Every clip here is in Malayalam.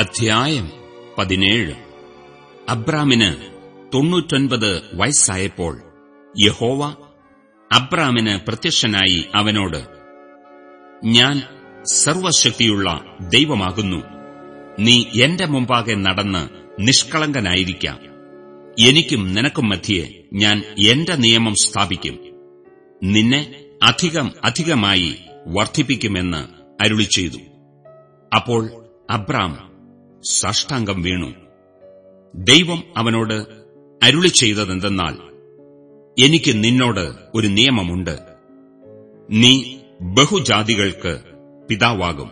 അധ്യായം പതിനേഴ്. അബ്രാമിന് തൊണ്ണൂറ്റൊൻപത് വയസ്സായപ്പോൾ യഹോവ അബ്രാമിന് പ്രത്യക്ഷനായി അവനോട് ഞാൻ സർവശക്തിയുള്ള ദൈവമാകുന്നു. നീ എന്റെ മുമ്പാകെ നടന്ന് നിഷ്കളങ്കനായിരിക്കാം. എനിക്കും നിനക്കും മധ്യേ ഞാൻ എന്റെ നിയമം സ്ഥാപിക്കും. നിന്നെ അധികം അധികമായി വർദ്ധിപ്പിക്കുമെന്ന് അരുളി ചെയ്തു അപ്പോൾ അബ്രാം സാഷ്ടാംഗം വീണു. ദൈവം അവനോട് അരുളി ചെയ്തതെന്തെന്നാൽ എനിക്ക് നിന്നോട് ഒരു നിയമമുണ്ട്. നീ ബഹുജാതികൾക്ക് പിതാവാകും.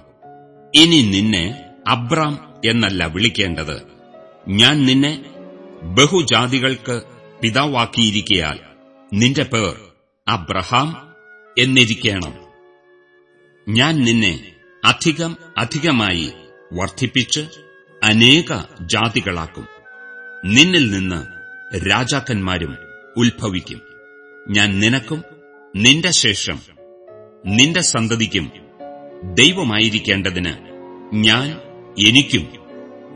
ഇനി നിന്നെ അബ്രാം എന്നല്ല വിളിക്കേണ്ടത്. ഞാൻ നിന്നെ ബഹുജാതികൾക്ക് പിതാവാക്കിയിരിക്കയാൽ നിന്റെ പേർ അബ്രഹാം എന്നിരിക്കണം. ഞാൻ നിന്നെ അധികം അധികമായി വർദ്ധിപ്പിച്ച് അനേക ജാതികളാക്കും. നിന്നിൽ നിന്ന് രാജാക്കന്മാരും ഉത്ഭവിക്കും. ഞാൻ നിനക്കും നിന്റെ ശേഷം നിന്റെ സന്തതിക്കും ദൈവമായിരിക്കേണ്ടതിന് ഞാൻ എനിക്കും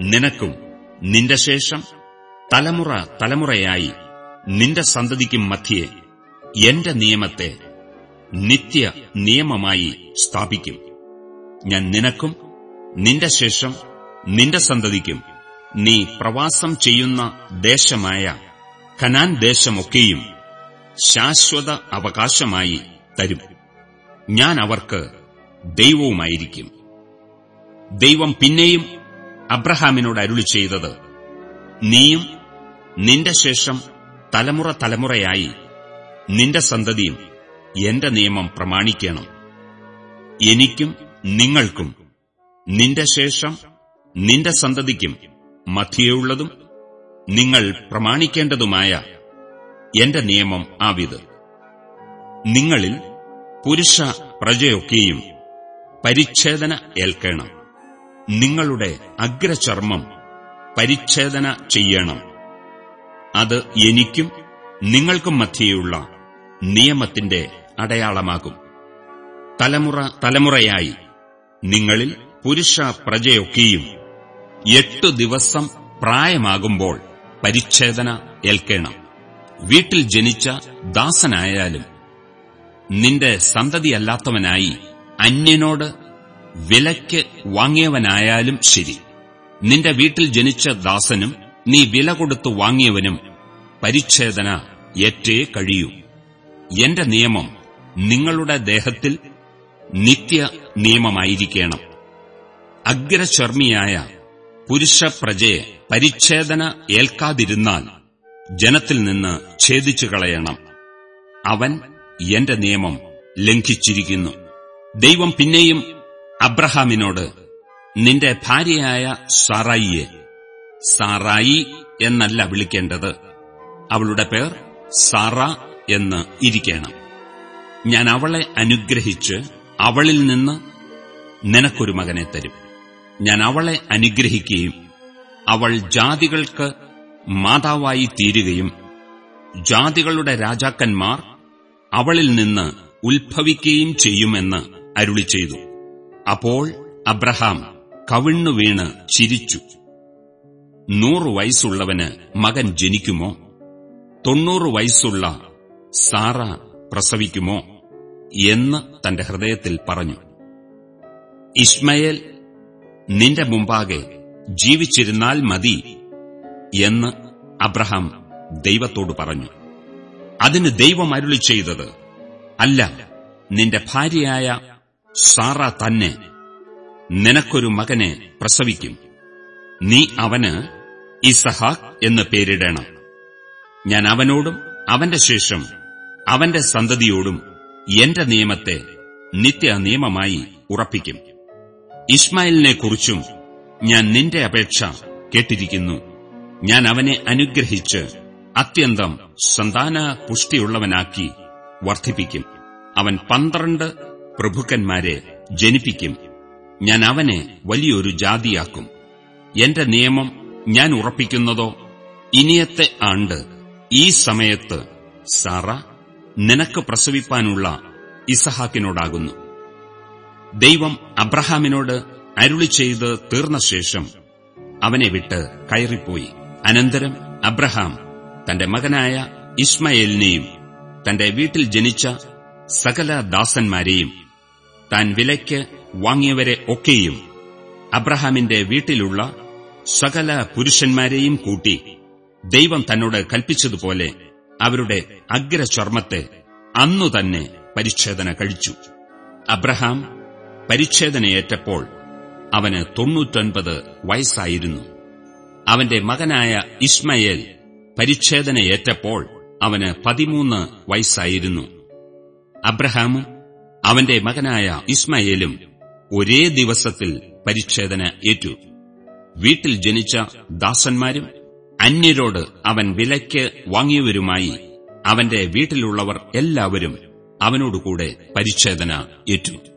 നിനക്കും നിന്റെ ശേഷം തലമുറ തലമുറയായി നിന്റെ സന്തതിക്കും മധ്യേ എന്റെ നിയമത്തെ നിത്യ നിയമമായി സ്ഥാപിക്കും. ഞാൻ നിനക്കും നിന്റെ ശേഷം നിന്റെ സന്തതിക്കും നീ പ്രവാസം ചെയ്യുന്ന ദേശമായ കനാൻ ദേശമൊക്കെയും ശാശ്വത അവകാശമായി തരും. ഞാൻ അവർക്ക് ദൈവവുമായിരിക്കും. ദൈവം പിന്നെയും അബ്രഹാമിനോട് അരുളി ചെയ്തത് നീയും നിന്റെ ശേഷം തലമുറ തലമുറയായി നിന്റെ സന്തതിയും എന്റെ നിയമം പ്രമാണിക്കണം. എനിക്കും നിങ്ങൾക്കും നിന്റെ ശേഷം നിന്റെ സന്തതിക്കും മധ്യയുള്ളതും നിങ്ങൾ പ്രമാണിക്കേണ്ടതുമായ എന്റെ നിയമം ആവിത്. നിങ്ങളിൽ പുരുഷ പ്രജയൊക്കെയും പരിച്ഛേദന ഏൽക്കണം. നിങ്ങളുടെ അഗ്രചർമ്മം പരിച്ഛേദന ചെയ്യണം. അത് എനിക്കും നിങ്ങൾക്കും മധ്യയുള്ള നിയമത്തിന്റെ അടയാളമാകും. തലമുറ തലമുറയായി നിങ്ങളിൽ പുരുഷ പ്രജയൊക്കെയും എട്ടു ദിവസം പ്രായമാകുമ്പോൾ പരിച്ഛേദന ഏൽക്കണം. വീട്ടിൽ ജനിച്ച ദാസനായാലും നിന്റെ സന്തതിയല്ലാത്തവനായി അന്യനോട് വിലയ്ക്ക് വാങ്ങിയവനായാലും ശരി. നിന്റെ വീട്ടിൽ ജനിച്ച ദാസനും നീ വില കൊടുത്തു വാങ്ങിയവനും പരിച്ഛേദന ഏറ്റേ കഴിയൂ. എന്റെ നിയമം നിങ്ങളുടെ ദേഹത്തിൽ നിത്യ നിയമമായിരിക്കണം. അഗ്രചർമ്മിയായ പുരുഷപ്രജയെ പരിച്ഛേദന ഏൽക്കാതിരുന്നാൽ ജനത്തിൽ നിന്ന് ഛേദിച്ചു കളയണം. അവൻ എന്റെ നിയമം ലംഘിച്ചിരിക്കുന്നു. ദൈവം പിന്നെയും അബ്രഹാമിനോട് നിന്റെ ഭാര്യയായ സാറായിയെ സാറായി എന്നല്ല വിളിക്കേണ്ടത്. അവളുടെ പേർ സാറ എന്ന് ഇരിക്കണം. ഞാൻ അവളെ അനുഗ്രഹിച്ച് അവളിൽ നിന്ന് നിനക്കൊരു മകനെ തരും. ഞാൻ അവളെ അനുഗ്രഹിക്കുകയും അവൾ ജാതികൾക്ക് മാതാവായി തീരുകയും ജാതികളുടെ രാജാക്കന്മാർ അവളിൽ നിന്ന് ഉത്ഭവിക്കുകയും ചെയ്യുമെന്ന് അരുളി ചെയ്തു. അപ്പോൾ അബ്രഹാം കവിണ്ണു വീണ് ചിരിച്ചു. നൂറു വയസ്സുള്ളവന് മകൻ ജനിക്കുമോ? തൊണ്ണൂറ് വയസ്സുള്ള സാറ പ്രസവിക്കുമോ? എന്ന് തന്റെ ഹൃദയത്തിൽ പറഞ്ഞു. ഇസ്മയേൽ നിന്റെ മുമ്പാകെ ജീവിച്ചിരുന്നാൽ മതി എന്ന് അബ്രഹാം ദൈവത്തോട് പറഞ്ഞു. അതിന് ദൈവം അരുളി ചെയ്തത് അല്ല നിന്റെ ഭാര്യയായ സാറ തന്നെ നിനക്കൊരു മകനെ പ്രസവിക്കും. നീ അവന് ഇസഹാക്ക് എന്ന് പേരിടണം. ഞാൻ അവനോടും അവന്റെ ശേഷം അവന്റെ സന്തതിയോടും എന്റെ നിയമത്തെ നിത്യ നിയമമായി ഉറപ്പിക്കും. ഇസ്മായിലിനെക്കുറിച്ചും ഞാൻ നിന്റെ അപേക്ഷ കേട്ടിരിക്കുന്നു. ഞാൻ അവനെ അനുഗ്രഹിച്ച് അത്യന്തം സന്താന പുഷ്ടിയുള്ളവനാക്കി വർദ്ധിപ്പിക്കും. അവൻ പന്ത്രണ്ട് പ്രഭുക്കന്മാരെ ജനിപ്പിക്കും. ഞാൻ അവനെ വലിയൊരു ജാതിയാക്കും. എന്റെ നിയമം ഞാൻ ഉറപ്പിക്കുന്നതോ? ഇനിയത്തെ ആണ്ട് ഈ സമയത്ത് സാറ നിനക്ക് പ്രസവിപ്പാനുള്ള ഇസഹാക്കിനോടാകുന്നു. ദൈവം അബ്രഹാമിനോട് അരുളി ചെയ്ത് തീർന്ന ശേഷം അവനെ വിട്ട് കയറിപ്പോയി. അനന്തരം അബ്രഹാം തന്റെ മകനായ ഇസ്മയേലിനെയും തന്റെ വീട്ടിൽ ജനിച്ച സകല ദാസന്മാരെയും താൻ വിലയ്ക്ക് വാങ്ങിയവരെ ഒക്കെയും അബ്രഹാമിന്റെ വീട്ടിലുള്ള സകല പുരുഷന്മാരെയും കൂട്ടി ദൈവം തന്നോട് കൽപ്പിച്ചതുപോലെ അവരുടെ അഗ്രചർമ്മത്തെ അന്നു തന്നെ പരിച്ഛേദന കഴിച്ചു. അബ്രഹാം പരിച്ഛേദനയേറ്റപ്പോൾ അവന് തൊണ്ണൂറ്റൊൻപത് വയസ്സായിരുന്നു. അവന്റെ മകനായ ഇസ്മയേൽ പരിച്ഛേദനയേറ്റപ്പോൾ അവന് പതിമൂന്ന് വയസ്സായിരുന്നു. അബ്രഹാമും അവന്റെ മകനായ ഇസ്മയേലും ഒരേ ദിവസത്തിൽ പരിച്ഛേദന ഏറ്റു. വീട്ടിൽ ജനിച്ച ദാസന്മാരും അന്യരോട് അവൻ വിലയ്ക്ക് വാങ്ങിയവരുമായി അവന്റെ വീട്ടിലുള്ളവർ എല്ലാവരും അവനോടുകൂടെ പരിച്ഛേദന ഏറ്റു.